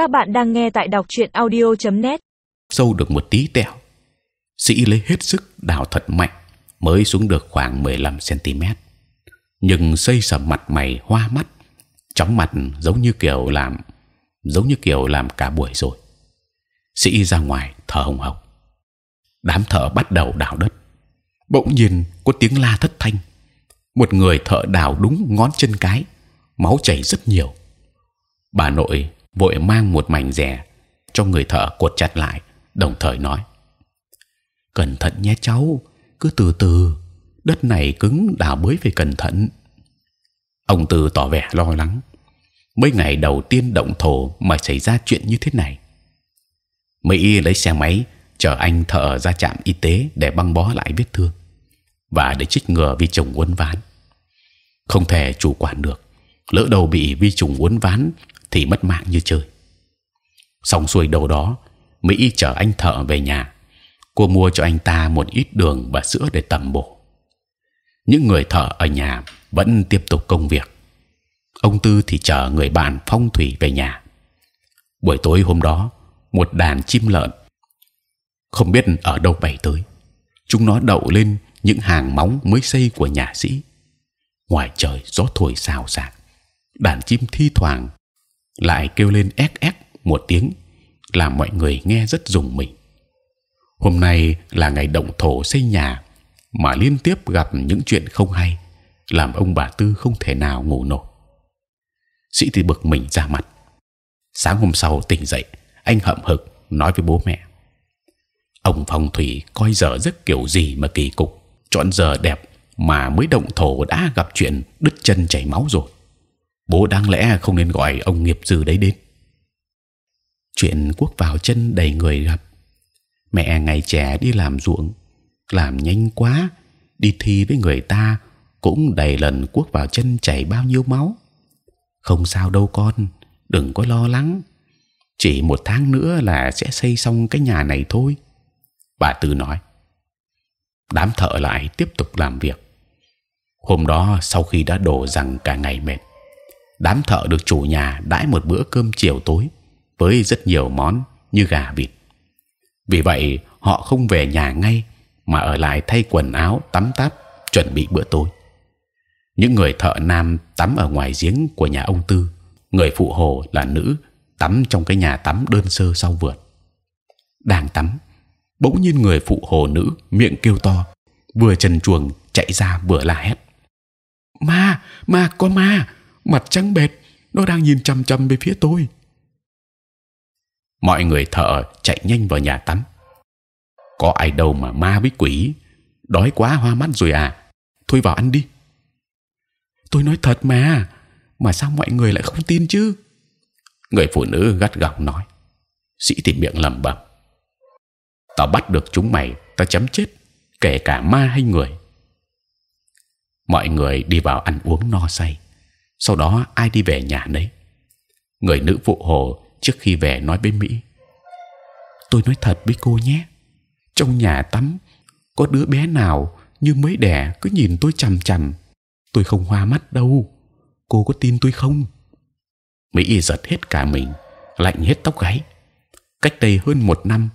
Các bạn đang nghe tại đọc truyện audio.net. Sâu được một tí tẹo, sĩ lấy hết sức đào thật mạnh mới xuống được khoảng 15 cm. Nhưng xây sầm mặt mày hoa mắt, chóng mặt giống như kiểu làm, giống như kiểu làm cả buổi rồi. Sĩ ra ngoài thở hồng hộc. Đám thợ bắt đầu đào đất. Bỗng nhiên có tiếng la thất thanh. Một người thợ đào đúng ngón chân cái, máu chảy rất nhiều. Bà nội vội mang một mảnh rẻ cho người thợ cột chặt lại, đồng thời nói: cẩn thận nhé cháu, cứ từ từ. Đất này cứng, đào bới phải cẩn thận. Ông Từ tỏ vẻ lo lắng. Mấy ngày đầu tiên động thổ mà xảy ra chuyện như thế này. Mỹ lấy xe máy chở anh thợ ra trạm y tế để băng bó lại vết thương và để trích ngừa vi trùng uốn ván. Không thể chủ quản được, lỡ đầu bị vi trùng uốn ván thì mất mạng như chơi. Xong xuôi đầu đó, Mỹ chở anh thợ về nhà. Cô mua cho anh ta một ít đường và sữa để tẩm bổ. Những người thợ ở nhà vẫn tiếp tục công việc. Ông Tư thì chở người bạn phong thủy về nhà. Buổi tối hôm đó, một đàn chim lợn không biết ở đâu bay tới, chúng nó đậu lên những hàng móng mới xây của nhà sĩ. Ngoài trời gió thổi xào xạc, đàn chim thi thoảng lại kêu lên ép ép một tiếng, làm mọi người nghe rất rùng mình. Hôm nay là ngày động thổ xây nhà, mà liên tiếp gặp những chuyện không hay, làm ông bà tư không thể nào ngủ nổi. Sĩ thì bực mình ra mặt. Sáng hôm sau tỉnh dậy, anh hậm hực nói với bố mẹ: ông phong thủy coi giờ rất kiểu gì mà kỳ cục, chọn giờ đẹp mà mới động thổ đã gặp chuyện đứt chân chảy máu rồi bố đáng lẽ không nên gọi ông nghiệp dư đấy đến. Chuyện quốc vào chân đầy người gặp. Mẹ ngày trẻ đi làm ruộng, làm nhanh quá, đi thi với người ta cũng đầy lần quốc vào chân chảy bao nhiêu máu. Không sao đâu con, đừng có lo lắng. Chỉ một tháng nữa là sẽ xây xong cái nhà này thôi. Bà tư nói. Đám thợ lại tiếp tục làm việc. Hôm đó sau khi đã đổ rằng cả ngày mệt đám thợ được chủ nhà đãi một bữa cơm chiều tối với rất nhiều món như gà vịt. Vì vậy họ không về nhà ngay mà ở lại thay quần áo, tắm táp, chuẩn bị bữa tối. Những người thợ nam tắm ở ngoài giếng của nhà ông Tư, người phụ hồ là nữ tắm trong cái nhà tắm đơn sơ sau vườn. Đang tắm, bỗng nhiên người phụ hồ nữ miệng kêu to, vừa trần chuồng chạy ra vừa la hét: ma, ma có ma! Mặt trắng bệt, nó đang nhìn chăm chăm về phía tôi. Mọi người thợ chạy nhanh vào nhà tắm. Có ai đâu mà ma với quỷ, đói quá hoa mắt rồi à? Thôi vào ăn đi. Tôi nói thật mà, mà sao mọi người lại không tin chứ? Người phụ nữ gắt gỏng nói. Sĩ thì miệng lẩm bẩm. Tao bắt được chúng mày, tao chấm chết, kể cả ma hay người. Mọi người đi vào ăn uống no say sau đó ai đi về nhà đấy người nữ phụ hồ trước khi về nói với mỹ, tôi nói thật với cô nhé, trong nhà tắm có đứa bé nào như mới đẻ cứ nhìn tôi chằm chằm, tôi không hoa mắt đâu. Cô có tin tôi không? Mỹ giật hết cả mình, lạnh hết tóc gáy. Cách đây hơn một năm,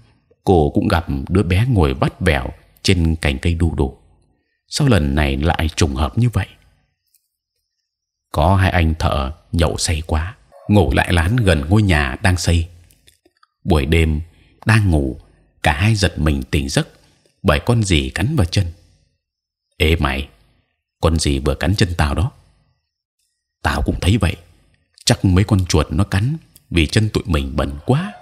cô cũng gặp đứa bé ngồi bắt vẻo trên cành cây đu đủ. Sau lần này lại trùng hợp như vậy có hai anh thợ nhậu say quá, ngủ lại lán gần ngôi nhà đang xây. Buổi đêm, đang ngủ, cả hai giật mình tỉnh giấc bởi con gì cắn vào chân. Ê mày, con gì vừa cắn chân tao đó. Tao cũng thấy vậy, chắc mấy con chuột nó cắn vì chân tụi mình bẩn quá.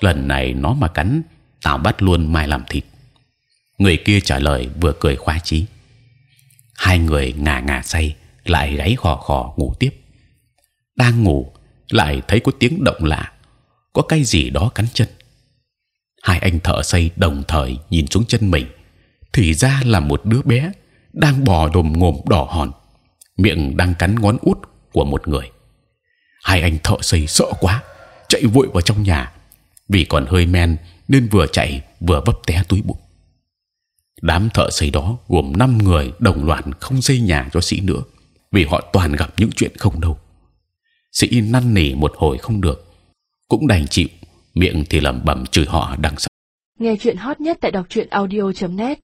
Lần này nó mà cắn, tao bắt luôn mai làm thịt. Người kia trả lời vừa cười khoái chí. Hai người ngà ngà say lại gáy khò khò ngủ tiếp. Đang ngủ lại thấy có tiếng động lạ, có cái gì đó cắn chân. Hai anh thợ xây đồng thời nhìn xuống chân mình, thì ra là một đứa bé đang bò đồm ngồm đỏ hòn, miệng đang cắn ngón út của một người. Hai anh thợ xây sợ quá, chạy vội vào trong nhà. Vì còn hơi men nên vừa chạy vừa vấp té túi bụi. Đám thợ xây đó gồm năm người đồng loạt không xây nhà cho sĩ nữa vì họ toàn gặp những chuyện không đâu. Sĩ năn nỉ một hồi không được, cũng đành chịu miệng thì lẩm bẩm chửi họ đằng sau nghe chuyện hot nhất tại đọc truyện audio .net